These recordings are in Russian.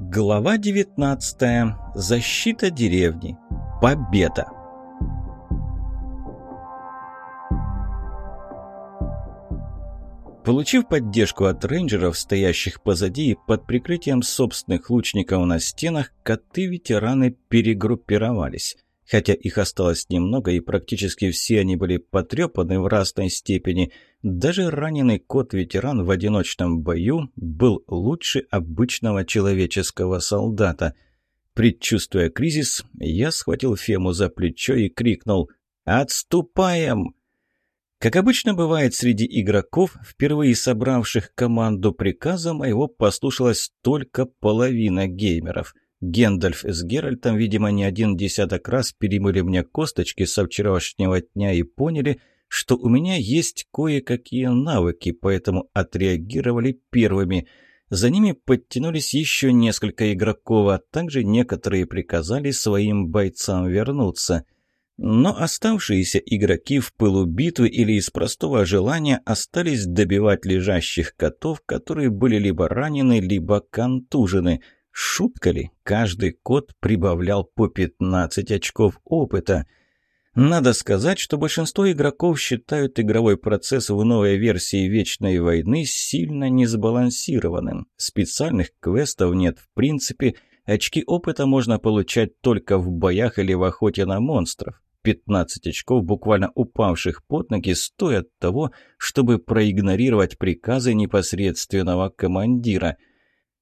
Глава 19. Защита деревни. Победа. Получив поддержку от рейнджеров, стоящих позади и под прикрытием собственных лучников на стенах, коты-ветераны перегруппировались. Хотя их осталось немного, и практически все они были потрепаны в разной степени, даже раненый кот-ветеран в одиночном бою был лучше обычного человеческого солдата. Предчувствуя кризис, я схватил Фему за плечо и крикнул «Отступаем!». Как обычно бывает среди игроков, впервые собравших команду приказа моего послушалась только половина геймеров – Гендальф с Геральтом, видимо, не один десяток раз перемыли мне косточки со вчерашнего дня и поняли, что у меня есть кое-какие навыки, поэтому отреагировали первыми. За ними подтянулись еще несколько игроков, а также некоторые приказали своим бойцам вернуться. Но оставшиеся игроки в пылу битвы или из простого желания остались добивать лежащих котов, которые были либо ранены, либо контужены – Шутка ли? Каждый код прибавлял по 15 очков опыта. Надо сказать, что большинство игроков считают игровой процесс в новой версии Вечной войны сильно несбалансированным. Специальных квестов нет в принципе, очки опыта можно получать только в боях или в охоте на монстров. 15 очков, буквально упавших под ноги, стоят того, чтобы проигнорировать приказы непосредственного командира –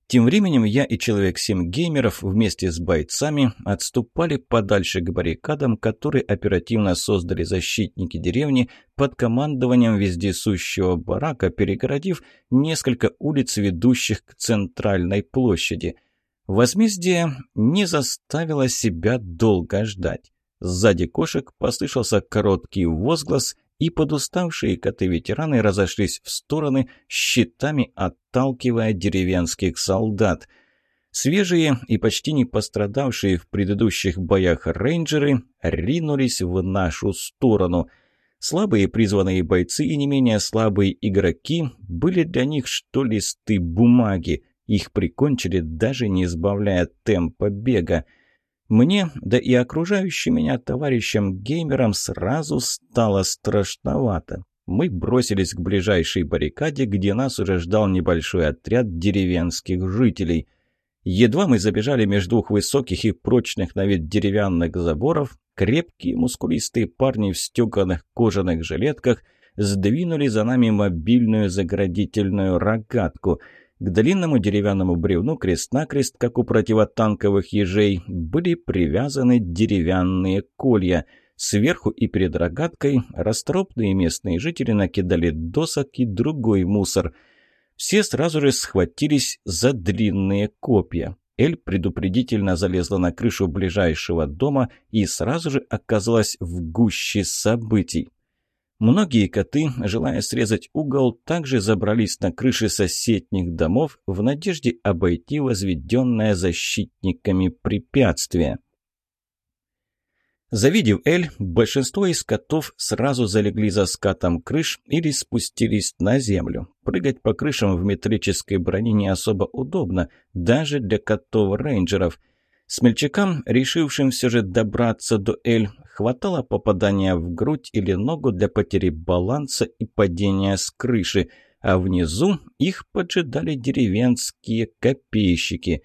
тем временем я и Человек-7 геймеров вместе с бойцами отступали подальше к баррикадам, которые оперативно создали защитники деревни под командованием вездесущего барака, перегородив несколько улиц, ведущих к центральной площади. Возмездие не заставило себя долго ждать. Сзади кошек послышался короткий возглас, и подуставшие коты-ветераны разошлись в стороны, щитами отталкивая деревенских солдат. Свежие и почти не пострадавшие в предыдущих боях рейнджеры ринулись в нашу сторону. Слабые призванные бойцы и не менее слабые игроки были для них что листы бумаги. Их прикончили, даже не избавляя темпа бега. Мне, да и окружающим меня товарищам-геймерам сразу стало страшновато. Мы бросились к ближайшей баррикаде, где нас уже ждал небольшой отряд деревенских жителей. Едва мы забежали между двух высоких и прочных на вид деревянных заборов, крепкие мускулистые парни в стеганых кожаных жилетках сдвинули за нами мобильную заградительную рогатку — к длинному деревянному бревну крест-накрест, как у противотанковых ежей, были привязаны деревянные колья. Сверху и перед рогаткой расторопные местные жители накидали досок и другой мусор. Все сразу же схватились за длинные копья. Эль предупредительно залезла на крышу ближайшего дома и сразу же оказалась в гуще событий. Многие коты, желая срезать угол, также забрались на крыши соседних домов в надежде обойти возведенное защитниками препятствие. Завидев Эль, большинство из котов сразу залегли за скатом крыш или спустились на землю. Прыгать по крышам в металлической броне не особо удобно, даже для котов-рейнджеров – Смельчакам, решившим все же добраться до Эль, хватало попадания в грудь или ногу для потери баланса и падения с крыши, а внизу их поджидали деревенские копейщики.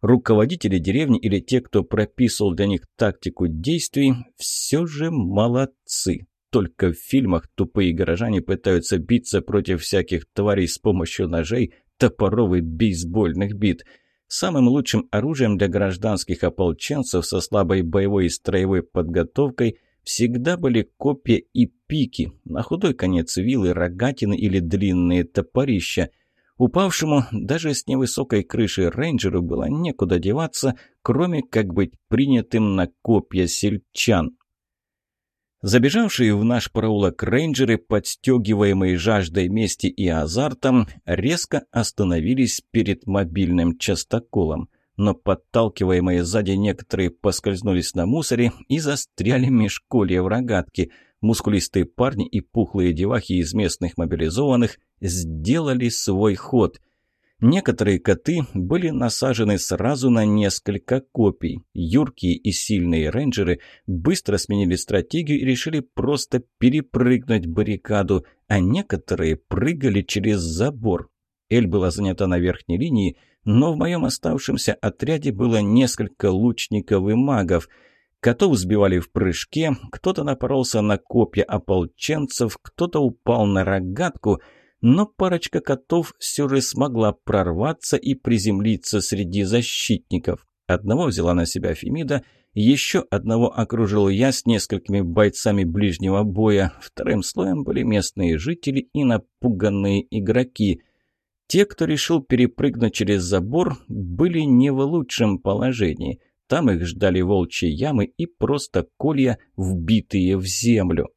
Руководители деревни или те, кто прописывал для них тактику действий, все же молодцы. Только в фильмах тупые горожане пытаются биться против всяких тварей с помощью ножей, топоров и бейсбольных бит – Самым лучшим оружием для гражданских ополченцев со слабой боевой и строевой подготовкой всегда были копья и пики, на худой конец вилы, рогатины или длинные топорища. Упавшему даже с невысокой крыши рейнджеру было некуда деваться, кроме как быть принятым на копья сельчан. Забежавшие в наш проулок рейнджеры, подстегиваемые жаждой мести и азартом, резко остановились перед мобильным частоколом. Но подталкиваемые сзади некоторые поскользнулись на мусоре и застряли меж колья в рогатке. Мускулистые парни и пухлые девахи из местных мобилизованных сделали свой ход. Некоторые коты были насажены сразу на несколько копий. Юркие и сильные рейнджеры быстро сменили стратегию и решили просто перепрыгнуть баррикаду, а некоторые прыгали через забор. Эль была занята на верхней линии, но в моем оставшемся отряде было несколько лучников и магов. Котов сбивали в прыжке, кто-то напоролся на копья ополченцев, кто-то упал на рогатку — но парочка котов все же смогла прорваться и приземлиться среди защитников. Одного взяла на себя Фемида, еще одного окружил я с несколькими бойцами ближнего боя, вторым слоем были местные жители и напуганные игроки. Те, кто решил перепрыгнуть через забор, были не в лучшем положении. Там их ждали волчьи ямы и просто колья, вбитые в землю.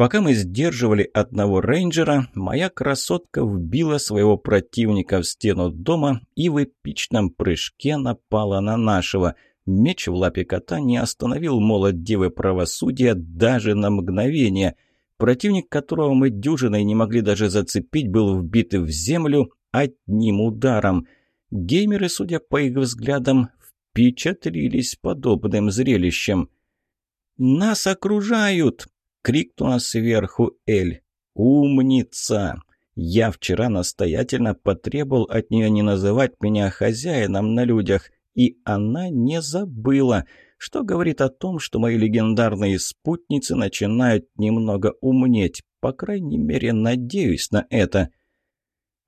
Пока мы сдерживали одного рейнджера, моя красотка вбила своего противника в стену дома и в эпичном прыжке напала на нашего. Меч в лапе кота не остановил молот девы правосудия даже на мгновение. Противник, которого мы дюжиной не могли даже зацепить, был вбит в землю одним ударом. Геймеры, судя по их взглядам, впечатлились подобным зрелищем. «Нас окружают!» — крикнула сверху Эль. «Умница!» Я вчера настоятельно потребовал от нее не называть меня хозяином на людях, и она не забыла, что говорит о том, что мои легендарные спутницы начинают немного умнеть. По крайней мере, надеюсь на это.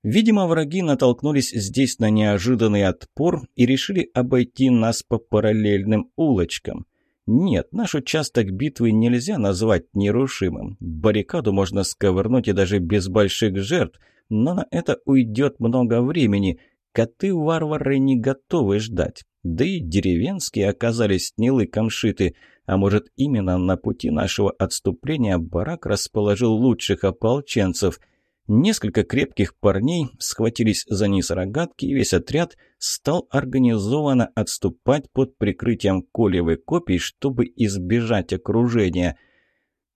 Видимо, враги натолкнулись здесь на неожиданный отпор и решили обойти нас по параллельным улочкам. Нет, наш участок битвы нельзя назвать нерушимым. Баррикаду можно сковырнуть и даже без больших жертв, но на это уйдет много времени. Коты-варвары не готовы ждать. Да и деревенские оказались не лыком шиты. А может, именно на пути нашего отступления барак расположил лучших ополченцев – Несколько крепких парней схватились за низ рогатки, и весь отряд стал организованно отступать под прикрытием колевой копий, чтобы избежать окружения.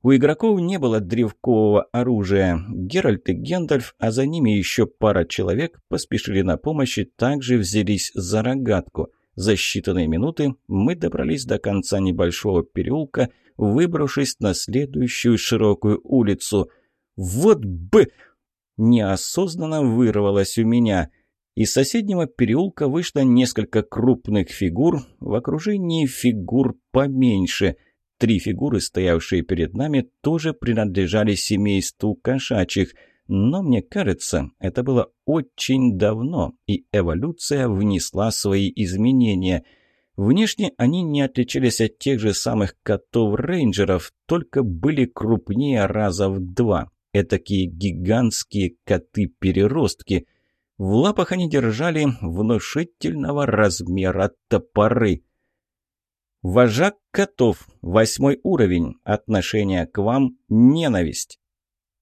У игроков не было древкового оружия. Геральт и Гендальф, а за ними еще пара человек, поспешили на помощь и также взялись за рогатку. За считанные минуты мы добрались до конца небольшого переулка, выбравшись на следующую широкую улицу. «Вот бы!» Неосознанно вырвалось у меня. Из соседнего переулка вышло несколько крупных фигур, в окружении фигур поменьше. Три фигуры, стоявшие перед нами, тоже принадлежали семейству кошачьих, но мне кажется, это было очень давно, и эволюция внесла свои изменения. Внешне они не отличались от тех же самых котов-рейнджеров, только были крупнее раза в два этакие гигантские коты-переростки. В лапах они держали внушительного размера топоры. «Вожак котов, восьмой уровень. Отношение к вам – ненависть».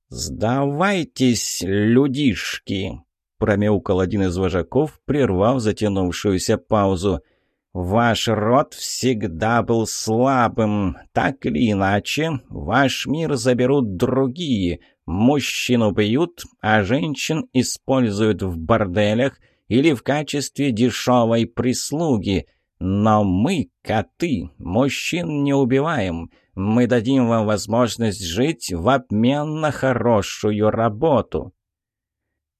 «Сдавайтесь, людишки!» – промяукал один из вожаков, прервав затянувшуюся паузу – Ваш род всегда был слабым. Так или иначе, ваш мир заберут другие. Мужчин убьют, а женщин используют в борделях или в качестве дешевой прислуги. Но мы, коты, мужчин не убиваем. Мы дадим вам возможность жить в обмен на хорошую работу.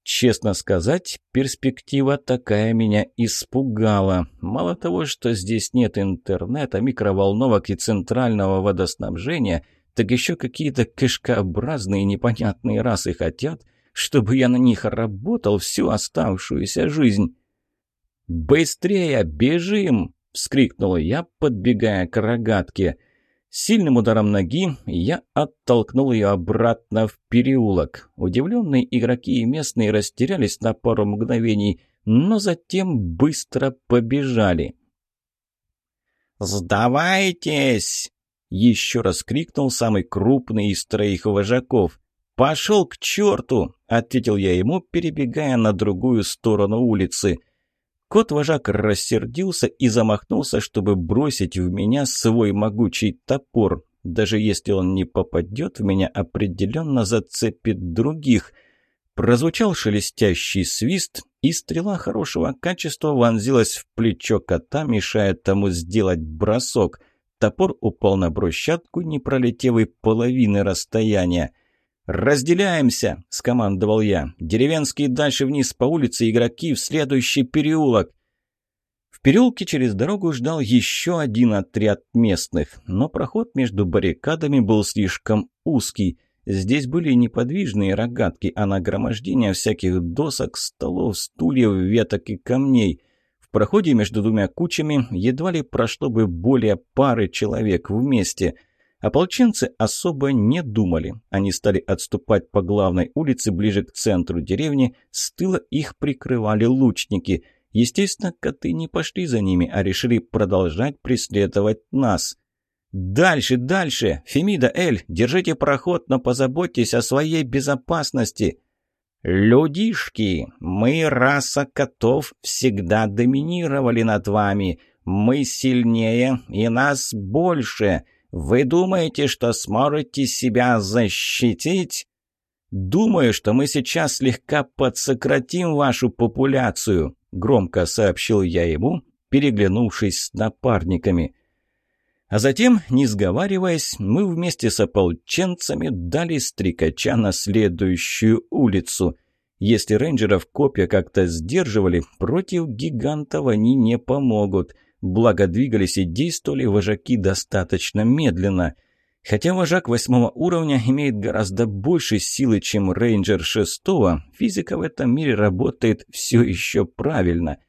Честно сказать, перспектива такая меня испугала. Мало того, что здесь нет интернета, микроволновок и центрального водоснабжения, так еще какие-то кишкообразные непонятные расы хотят, чтобы я на них работал всю оставшуюся жизнь. «Быстрее, бежим!» — вскрикнул я, подбегая к рогатке. Сильным ударом ноги я оттолкнул ее обратно в переулок. Удивленные игроки и местные растерялись на пару мгновений, но затем быстро побежали. «Сдавайтесь!» — еще раз крикнул самый крупный из троих вожаков. «Пошел к черту!» — ответил я ему, перебегая на другую сторону улицы — Кот-вожак рассердился и замахнулся, чтобы бросить в меня свой могучий топор. Даже если он не попадет в меня, определенно зацепит других. Прозвучал шелестящий свист, и стрела хорошего качества вонзилась в плечо кота, мешая тому сделать бросок. Топор упал на брусчатку, не пролетев и половины расстояния. «Разделяемся!» – скомандовал я. «Деревенские дальше вниз по улице, игроки в следующий переулок!» В переулке через дорогу ждал еще один отряд местных, но проход между баррикадами был слишком узкий. Здесь были неподвижные рогатки, а нагромождение всяких досок, столов, стульев, веток и камней. Проходе между двумя кучами едва ли прошло бы более пары человек вместе. Ополченцы особо не думали. Они стали отступать по главной улице ближе к центру деревни, с тыла их прикрывали лучники. Естественно, коты не пошли за ними, а решили продолжать преследовать нас. «Дальше, дальше! Фемида, Эль, держите проход, но позаботьтесь о своей безопасности!» «Людишки, мы, раса котов, всегда доминировали над вами. Мы сильнее, и нас больше. Вы думаете, что сможете себя защитить?» «Думаю, что мы сейчас слегка подсократим вашу популяцию», — громко сообщил я ему, переглянувшись с напарниками. А затем, не сговариваясь, мы вместе с ополченцами дали стрекача на следующую улицу. Если рейнджеров копья как-то сдерживали, против гигантов они не помогут. Благо двигались и действовали вожаки достаточно медленно. Хотя вожак восьмого уровня имеет гораздо больше силы, чем рейнджер шестого, физика в этом мире работает все еще правильно –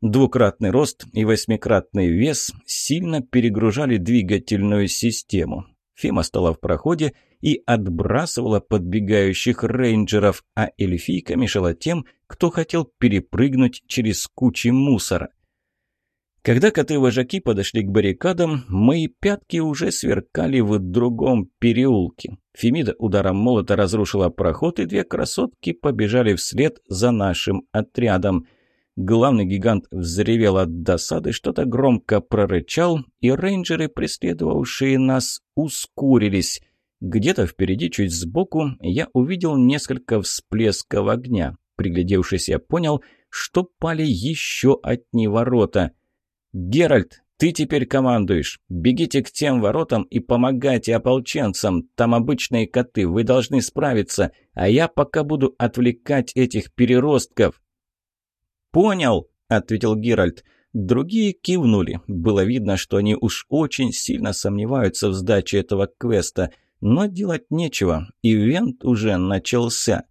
Двукратный рост и восьмикратный вес сильно перегружали двигательную систему. Фема стала в проходе и отбрасывала подбегающих рейнджеров, а эльфийка мешала тем, кто хотел перепрыгнуть через кучи мусора. Когда коты-вожаки подошли к баррикадам, мои пятки уже сверкали в другом переулке. Фемида ударом молота разрушила проход, и две красотки побежали вслед за нашим отрядом – Главный гигант взревел от досады, что-то громко прорычал, и рейнджеры, преследовавшие нас, ускорились. Где-то впереди, чуть сбоку, я увидел несколько всплесков огня. Приглядевшись, я понял, что пали еще одни ворота. «Геральт, ты теперь командуешь. Бегите к тем воротам и помогайте ополченцам. Там обычные коты, вы должны справиться. А я пока буду отвлекать этих переростков». «Понял», — ответил Геральт. Другие кивнули. Было видно, что они уж очень сильно сомневаются в сдаче этого квеста. Но делать нечего. Ивент уже начался.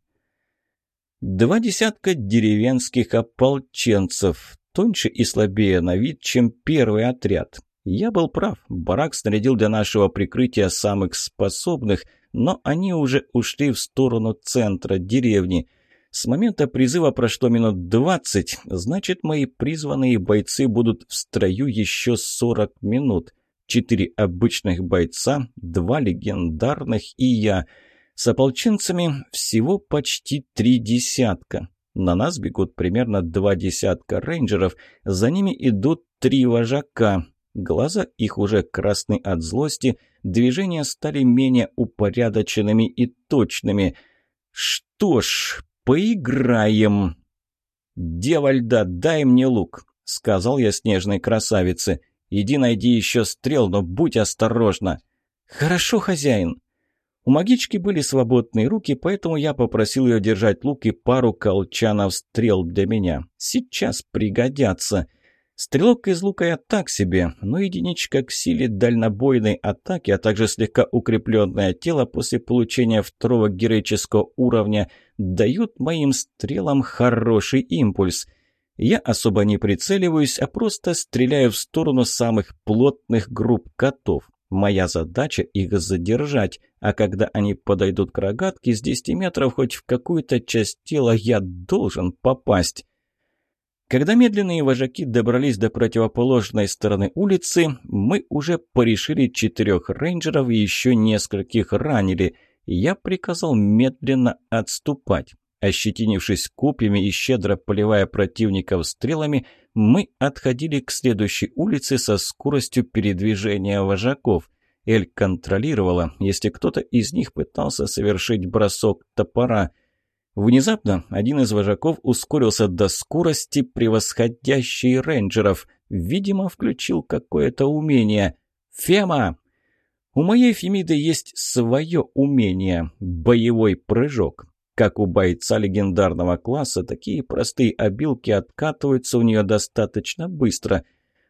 Два десятка деревенских ополченцев. Тоньше и слабее на вид, чем первый отряд. Я был прав. Барак снарядил для нашего прикрытия самых способных, но они уже ушли в сторону центра деревни. С момента призыва прошло минут двадцать, значит, мои призванные бойцы будут в строю еще сорок минут. Четыре обычных бойца, два легендарных и я. С ополченцами всего почти три десятка. На нас бегут примерно два десятка рейнджеров, за ними идут три вожака. Глаза их уже красны от злости, движения стали менее упорядоченными и точными. Что ж, «Поиграем!» «Дева льда, дай мне лук!» — сказал я снежной красавице. «Иди найди еще стрел, но будь осторожна!» «Хорошо, хозяин!» У магички были свободные руки, поэтому я попросил ее держать лук и пару колчанов стрел для меня. Сейчас пригодятся. Стрелок из лука я так себе, но единичка к силе дальнобойной атаки, а также слегка укрепленное тело после получения второго героического уровня дают моим стрелам хороший импульс. Я особо не прицеливаюсь, а просто стреляю в сторону самых плотных групп котов. Моя задача их задержать, а когда они подойдут к рогатке с 10 метров хоть в какую-то часть тела я должен попасть. Когда медленные вожаки добрались до противоположной стороны улицы, мы уже порешили четырех рейнджеров и еще нескольких ранили. Я приказал медленно отступать. Ощетинившись копьями и щедро поливая противников стрелами, мы отходили к следующей улице со скоростью передвижения вожаков. Эль контролировала, если кто-то из них пытался совершить бросок топора – Внезапно один из вожаков ускорился до скорости, превосходящей рейнджеров. Видимо, включил какое-то умение. «Фема!» У моей Фемиды есть свое умение – боевой прыжок. Как у бойца легендарного класса, такие простые обилки откатываются у нее достаточно быстро.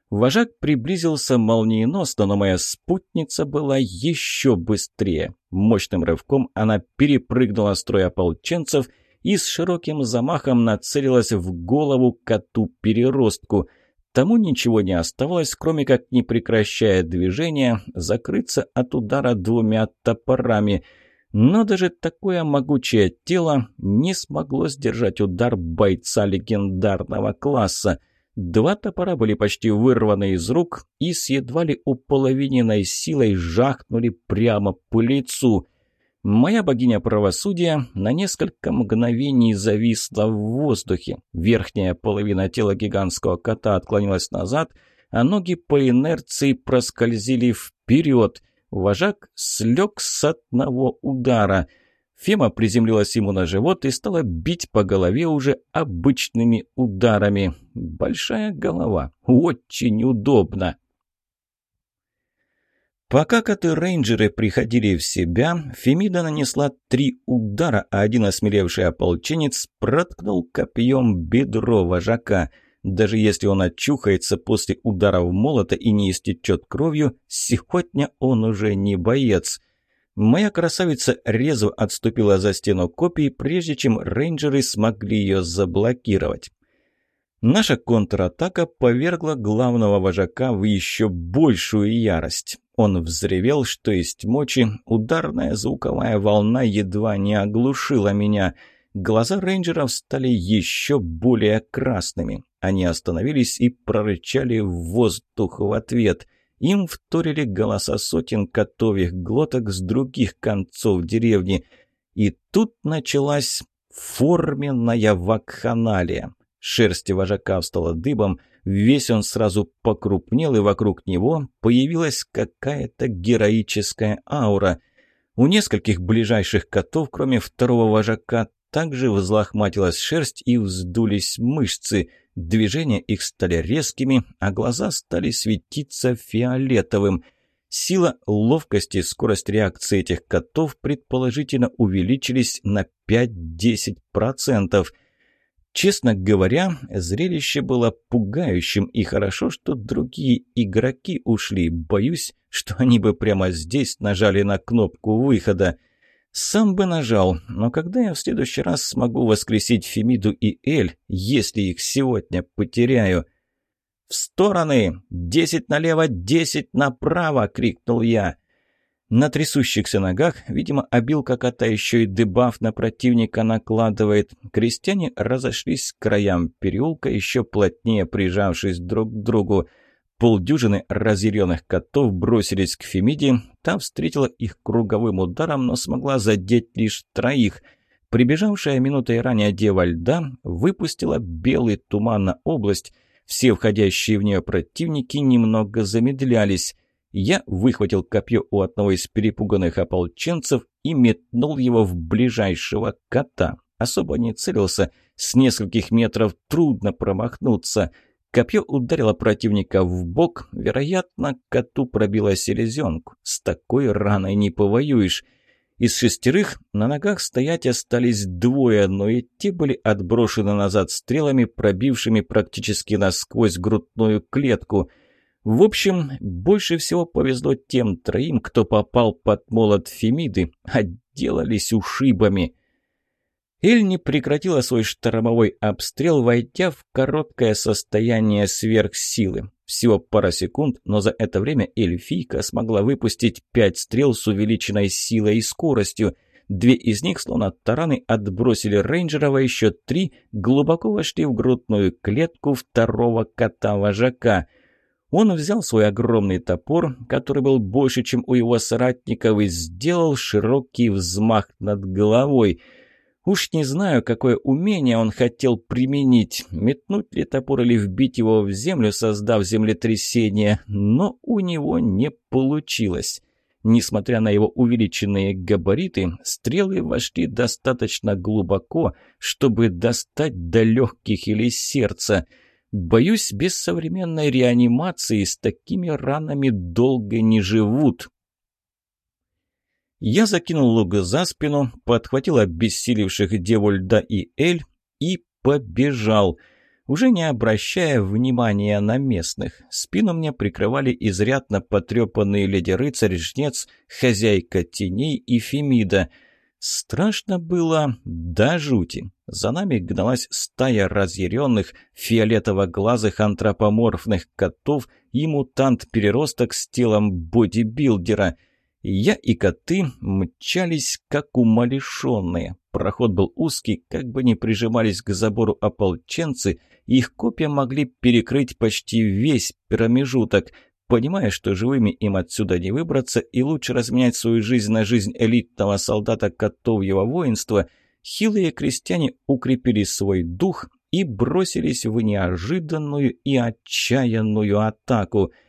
Вожак приблизился молниеносно, но моя спутница была еще быстрее. Мощным рывком она перепрыгнула строй ополченцев и с широким замахом нацелилась в голову коту-переростку. Тому ничего не оставалось, кроме как, не прекращая движения, закрыться от удара двумя топорами – но даже такое могучее тело не смогло сдержать удар бойца легендарного класса. Два топора были почти вырваны из рук и с едва ли уполовиненной силой жахнули прямо по лицу. Моя богиня правосудия на несколько мгновений зависла в воздухе. Верхняя половина тела гигантского кота отклонилась назад, а ноги по инерции проскользили вперед. Вожак слег с одного удара. Фема приземлилась ему на живот и стала бить по голове уже обычными ударами. Большая голова. Очень удобно. Пока коты-рейнджеры приходили в себя, Фемида нанесла три удара, а один осмелевший ополченец проткнул копьем бедро вожака – даже если он очухается после ударов молота и не истечет кровью, сегодня он уже не боец. Моя красавица резво отступила за стену копий, прежде чем рейнджеры смогли ее заблокировать. Наша контратака повергла главного вожака в еще большую ярость. Он взревел, что есть мочи, ударная звуковая волна едва не оглушила меня. Глаза рейнджеров стали еще более красными. Они остановились и прорычали в воздух в ответ. Им вторили голоса сотен котовьих глоток с других концов деревни. И тут началась форменная вакханалия. Шерсть вожака встала дыбом, весь он сразу покрупнел, и вокруг него появилась какая-то героическая аура. У нескольких ближайших котов, кроме второго вожака, также взлохматилась шерсть и вздулись мышцы – Движения их стали резкими, а глаза стали светиться фиолетовым. Сила, ловкость и скорость реакции этих котов предположительно увеличились на 5-10%. Честно говоря, зрелище было пугающим, и хорошо, что другие игроки ушли. Боюсь, что они бы прямо здесь нажали на кнопку выхода. Сам бы нажал, но когда я в следующий раз смогу воскресить Фемиду и Эль, если их сегодня потеряю? «В стороны! Десять налево, десять направо!» — крикнул я. На трясущихся ногах, видимо, обилка кота еще и дебаф на противника накладывает. Крестьяне разошлись к краям переулка, еще плотнее прижавшись друг к другу. Полдюжины разъяренных котов бросились к Фемиде, та встретила их круговым ударом, но смогла задеть лишь троих. Прибежавшая минутой ранее дева льда выпустила белый туман на область. Все входящие в нее противники немного замедлялись. Я выхватил копье у одного из перепуганных ополченцев и метнул его в ближайшего кота. Особо не целился, с нескольких метров трудно промахнуться — Копье ударило противника в бок, вероятно, коту пробило селезенку. С такой раной не повоюешь. Из шестерых на ногах стоять остались двое, но и те были отброшены назад стрелами, пробившими практически насквозь грудную клетку. В общем, больше всего повезло тем троим, кто попал под молот Фемиды, отделались ушибами. Эль не прекратила свой штормовой обстрел, войдя в короткое состояние сверхсилы. Всего пара секунд, но за это время эльфийка смогла выпустить пять стрел с увеличенной силой и скоростью. Две из них, словно тараны, отбросили рейнджеров, а еще три глубоко вошли в грудную клетку второго кота-вожака. Он взял свой огромный топор, который был больше, чем у его соратников, и сделал широкий взмах над головой – Уж не знаю, какое умение он хотел применить, метнуть ли топор или вбить его в землю, создав землетрясение, но у него не получилось. Несмотря на его увеличенные габариты, стрелы вошли достаточно глубоко, чтобы достать до легких или сердца. Боюсь, без современной реанимации с такими ранами долго не живут. Я закинул лук за спину, подхватил обессилевших Деву Льда и Эль и побежал — уже не обращая внимания на местных. Спину мне прикрывали изрядно потрепанные леди-рыцарь, жнец, хозяйка теней и Фемида. Страшно было до жути. За нами гналась стая разъяренных, фиолетово-глазых антропоморфных котов и мутант-переросток с телом бодибилдера. Я и коты мчались, как умалишенные. Проход был узкий, как бы не прижимались к забору ополченцы, их копья могли перекрыть почти весь промежуток. Понимая, что живыми им отсюда не выбраться и лучше разменять свою жизнь на жизнь элитного солдата котовьего воинства, хилые крестьяне укрепили свой дух и бросились в неожиданную и отчаянную атаку –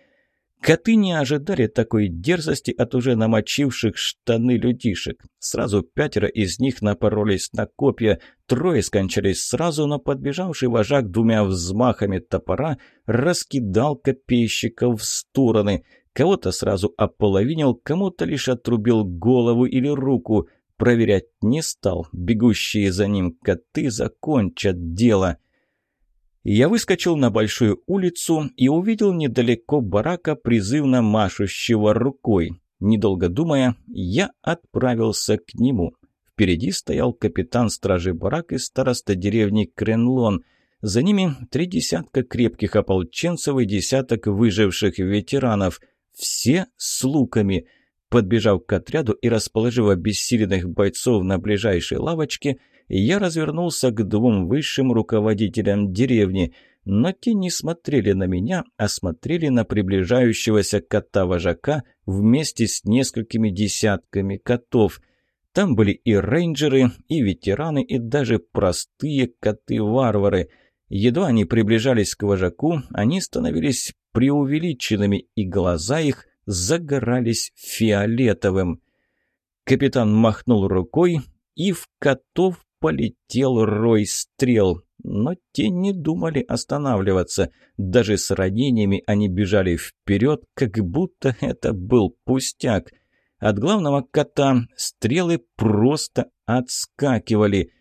Коты не ожидали такой дерзости от уже намочивших штаны людишек. Сразу пятеро из них напоролись на копья, трое скончались сразу, но подбежавший вожак двумя взмахами топора раскидал копейщиков в стороны. Кого-то сразу ополовинил, кому-то лишь отрубил голову или руку. Проверять не стал, бегущие за ним коты закончат дело. Я выскочил на большую улицу и увидел недалеко барака, призывно машущего рукой. Недолго думая, я отправился к нему. Впереди стоял капитан стражи барак и староста деревни Кренлон. За ними три десятка крепких ополченцев и десяток выживших ветеранов. Все с луками. Подбежав к отряду и расположив обессиленных бойцов на ближайшей лавочке, я развернулся к двум высшим руководителям деревни, но те не смотрели на меня, а смотрели на приближающегося кота-вожака вместе с несколькими десятками котов. Там были и рейнджеры, и ветераны, и даже простые коты-варвары. Едва они приближались к вожаку, они становились преувеличенными, и глаза их загорались фиолетовым. Капитан махнул рукой, и в котов полетел рой стрел. Но те не думали останавливаться. Даже с ранениями они бежали вперед, как будто это был пустяк. От главного кота стрелы просто отскакивали.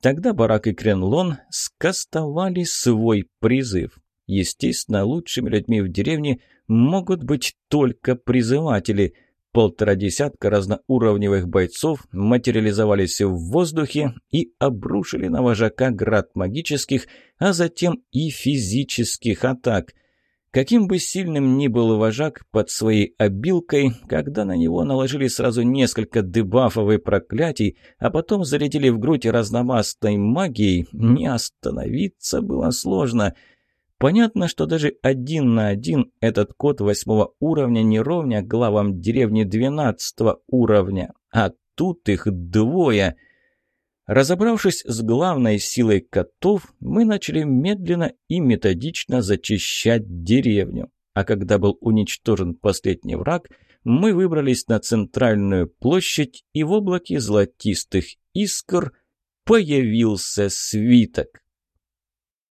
Тогда Барак и Кренлон скостовали свой призыв. Естественно, лучшими людьми в деревне могут быть только призыватели – Полтора десятка разноуровневых бойцов материализовались в воздухе и обрушили на вожака град магических, а затем и физических атак. Каким бы сильным ни был вожак под своей обилкой, когда на него наложили сразу несколько дебафов и проклятий, а потом зарядили в грудь разномастной магией, не остановиться было сложно – Понятно, что даже один на один этот код восьмого уровня не ровня главам деревни двенадцатого уровня, а тут их двое. Разобравшись с главной силой котов, мы начали медленно и методично зачищать деревню. А когда был уничтожен последний враг, мы выбрались на центральную площадь, и в облаке золотистых искр появился свиток.